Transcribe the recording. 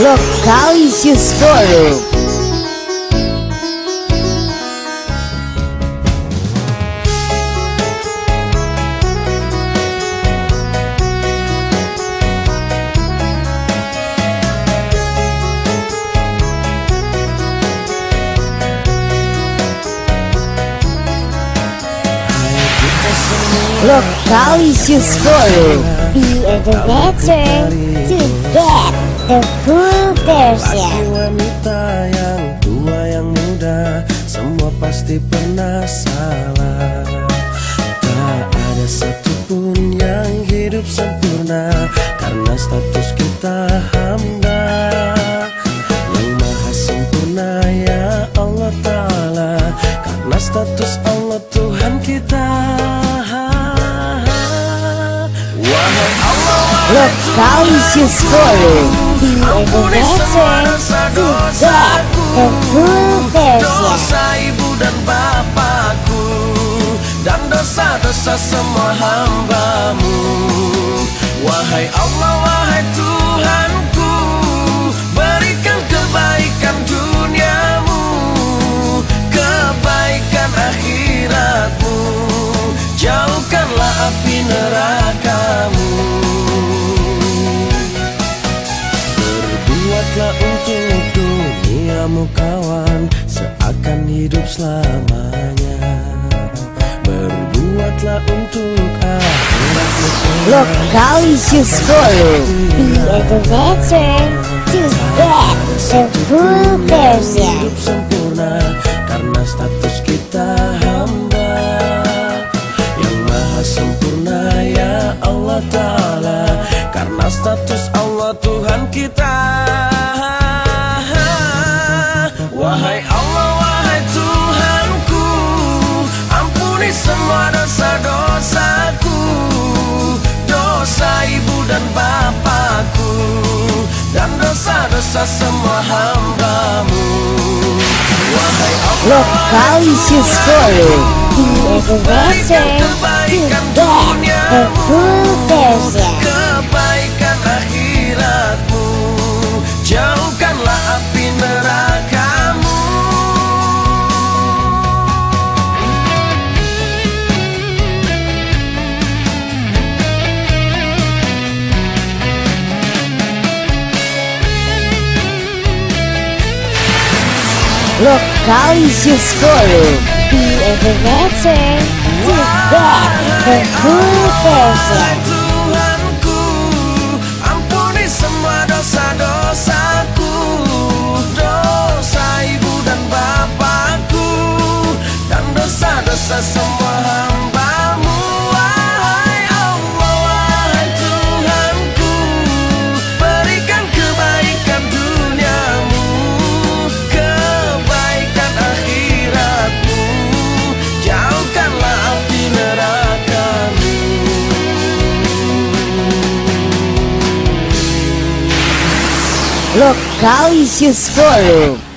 Localicious Forum. Localicious Forum. Be adventure to get the full Laki wanita yang tua yang muda Semua pasti pernah salah. Tak ada satupun yang hidup sempurna Karena status kita hamba. Yang maha sempurna ya Allah Ta'ala. Karena status Allah Tuhan kita. Wahai Allah, Localicious Full version dosa ibu dan bapakku dan dosa-dosa semua hambamu. Wahai Allah wahai Tuhanku berikan kebaikan duniamu kebaikan akhiratmu jauhkanlah api nerakamu duniamu kawan Seakan hidup selamanya. Berbuatlah untuk kelak. Localicious Forum Be adventure to get the full version sempurna Karena status kita hamba. Yang maha sempurna ya Allah Ta'ala. Karena status Allah Tuhan kita semua hambamu. Wahai Allah, Localicious Forum Be adventure Localicious Forum Be adventure to get the version Tuhanku Ampuni semua dosa-dosaku Dosa ibu dan bapakku Dan dosa-dosa semua Local e Escolo.